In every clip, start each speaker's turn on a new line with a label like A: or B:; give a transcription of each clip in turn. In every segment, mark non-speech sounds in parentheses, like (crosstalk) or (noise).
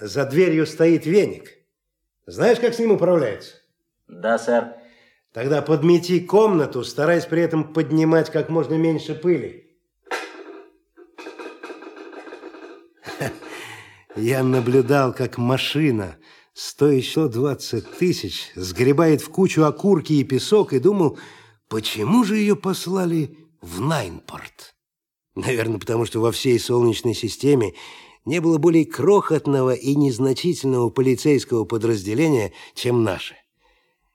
A: За дверью стоит веник. Знаешь, как с ним управляется?
B: Да, сэр.
A: Тогда подмети комнату, стараясь при этом поднимать как можно меньше пыли. (laughs) Я наблюдал, как машина, стоящая 20 тысяч, сгребает в кучу окурки и песок, и думал, почему же ее послали в Найнпорт? Наверное, потому что во всей Солнечной системе не было более крохотного и незначительного полицейского подразделения, чем наше.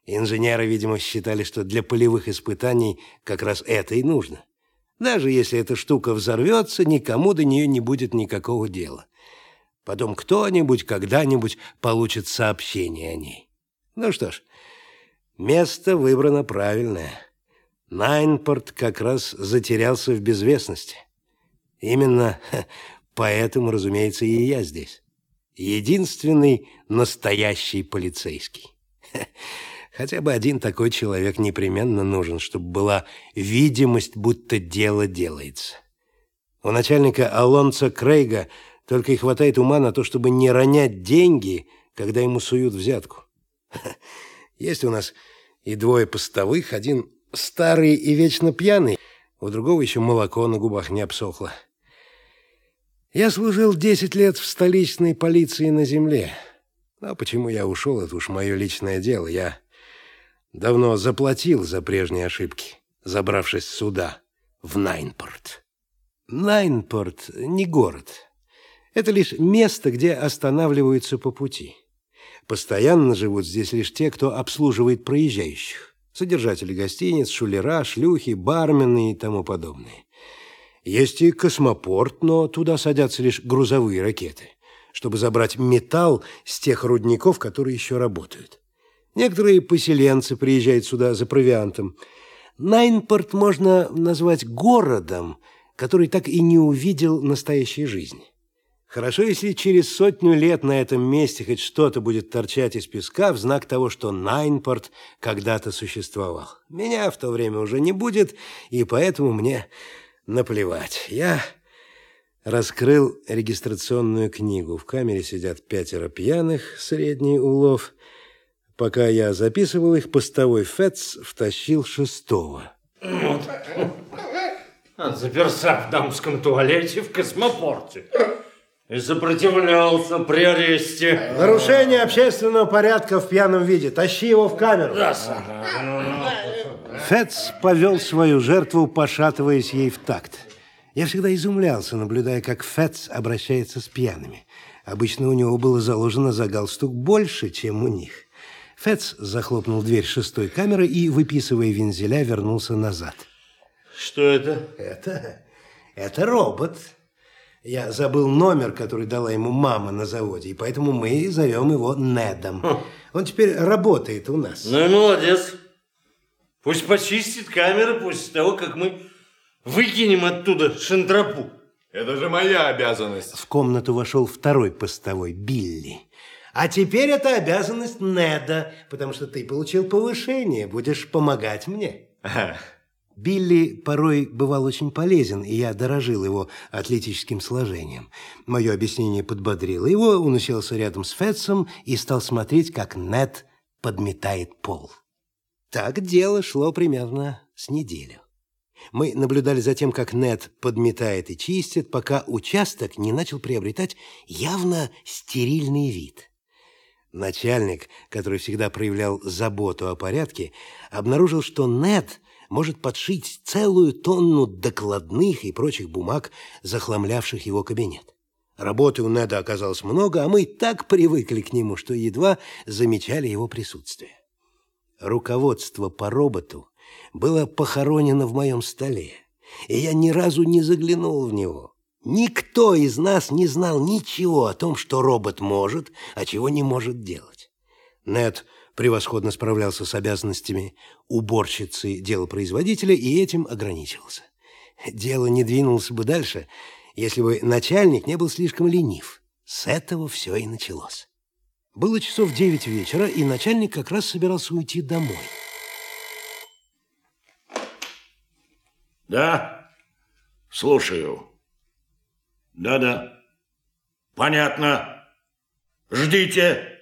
A: Инженеры, видимо, считали, что для полевых испытаний как раз это и нужно. Даже если эта штука взорвется, никому до нее не будет никакого дела. Потом кто-нибудь когда-нибудь получит сообщение о ней. Ну что ж, место выбрано правильное. Найнпорт как раз затерялся в безвестности. Именно (laughs) поэтому, разумеется, и я здесь. Единственный настоящий полицейский. (laughs) Хотя бы один такой человек непременно нужен, чтобы была видимость, будто дело делается. У начальника Алонца Крейга только и хватает ума на то, чтобы не ронять деньги, когда ему суют взятку. (laughs) Есть у нас и двое постовых, один старый и вечно пьяный, у другого еще молоко на губах не обсохло. Я служил 10 лет в столичной полиции на земле. А почему я ушел, это уж мое личное дело. Я давно заплатил за прежние ошибки, забравшись сюда, в Найнпорт. Найнпорт не город. Это лишь место, где останавливаются по пути. Постоянно живут здесь лишь те, кто обслуживает проезжающих. Содержатели гостиниц, шулера, шлюхи, бармены и тому подобное. Есть и космопорт, но туда садятся лишь грузовые ракеты, чтобы забрать металл с тех рудников, которые еще работают. Некоторые поселенцы приезжают сюда за провиантом. Найнпорт можно назвать городом, который так и не увидел настоящей жизни. Хорошо, если через сотню лет на этом месте хоть что-то будет торчать из песка в знак того, что Найнпорт когда-то существовал. Меня в то время уже не будет, и поэтому мне наплевать. Я раскрыл регистрационную книгу. В камере сидят пятеро пьяных, средний улов. Пока я записывал их, постовой Фетц втащил шестого.
C: Вот. Заперся в дамском туалете в космопорте. И сопротивлялся при аресте.
A: Нарушение общественного порядка в пьяном виде. Тащи его в камеру.
C: Да, сэр.
A: Фетц повел свою жертву, пошатываясь ей в такт. Я всегда изумлялся, наблюдая, как Фетц обращается с пьяными. Обычно у него было заложено за галстук больше, чем у них. Фетц захлопнул дверь шестой камеры и, выписывая вензеля, вернулся назад.
C: Что это?
A: Это... это робот. Я забыл номер, который дала ему мама на заводе, и поэтому мы зовем его Недом. Хм. Он теперь работает у нас.
C: Ну и молодец. Пусть почистит камеры после того, как мы выкинем оттуда шантропу.
D: Это же моя обязанность.
A: В комнату вошел второй постовой, Билли. А теперь это обязанность Неда, потому что ты получил повышение, будешь помогать мне.
D: Ага.
A: Билли порой бывал очень полезен, и я дорожил его атлетическим сложением. Мое объяснение подбодрило его, он уселся рядом с Фетсом и стал смотреть, как Нед подметает пол. Так дело шло примерно с неделю. Мы наблюдали за тем, как Нед подметает и чистит, пока участок не начал приобретать явно стерильный вид. Начальник, который всегда проявлял заботу о порядке, обнаружил, что Нед может подшить целую тонну докладных и прочих бумаг, захламлявших его кабинет. Работы у Неда оказалось много, а мы так привыкли к нему, что едва замечали его присутствие. Руководство по роботу было похоронено в моем столе, и я ни разу не заглянул в него. Никто из нас не знал ничего о том, что робот может, а чего не может делать. Нед превосходно справлялся с обязанностями уборщицы делопроизводителя и этим ограничивался. Дело не двинулось бы дальше, если бы начальник не был слишком ленив. С этого все и началось. Было часов девять вечера, и начальник как раз собирался уйти домой.
C: Да, слушаю. Да-да, понятно.
B: Ждите.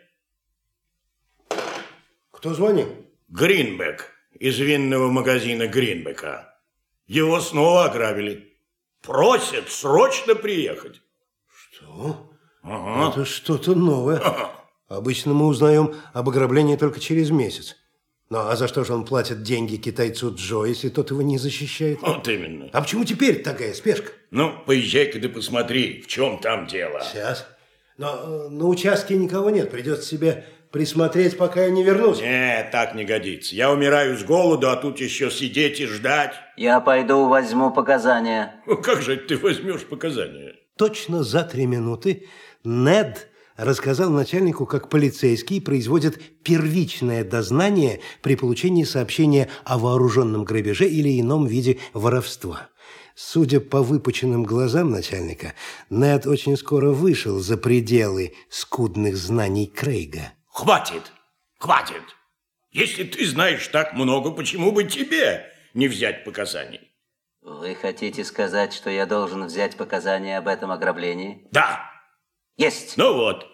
A: Кто звонил?
B: Гринбек из винного магазина Гринбека. Его снова ограбили. Просят срочно приехать.
A: Что?
B: Ага.
A: Это что-то новое. Обычно мы узнаем об ограблении только через месяц. Ну, а за что же он платит деньги китайцу Джо, если тот его не защищает?
B: Вот именно.
A: А почему теперь такая спешка?
B: Ну, поезжай-ка да посмотри, в чем там дело.
A: Сейчас. Но э, на участке никого нет. Придется себе присмотреть, пока я не вернусь.
B: Нет, так не годится. Я умираю с голоду, а тут еще сидеть и ждать.
E: Я пойду возьму показания.
B: Ну, как же ты возьмешь показания?
A: Точно за три минуты Нед рассказал начальнику, как полицейские производят первичное дознание при получении сообщения о вооруженном грабеже или ином виде воровства. Судя по выпученным глазам начальника, Нед очень скоро вышел за пределы скудных знаний Крейга.
B: Хватит, хватит. Если ты знаешь так много, почему бы тебе не взять показаний?
E: Вы хотите сказать, что я должен взять показания об этом ограблении?
B: Да.
E: Есть.
B: Ну вот,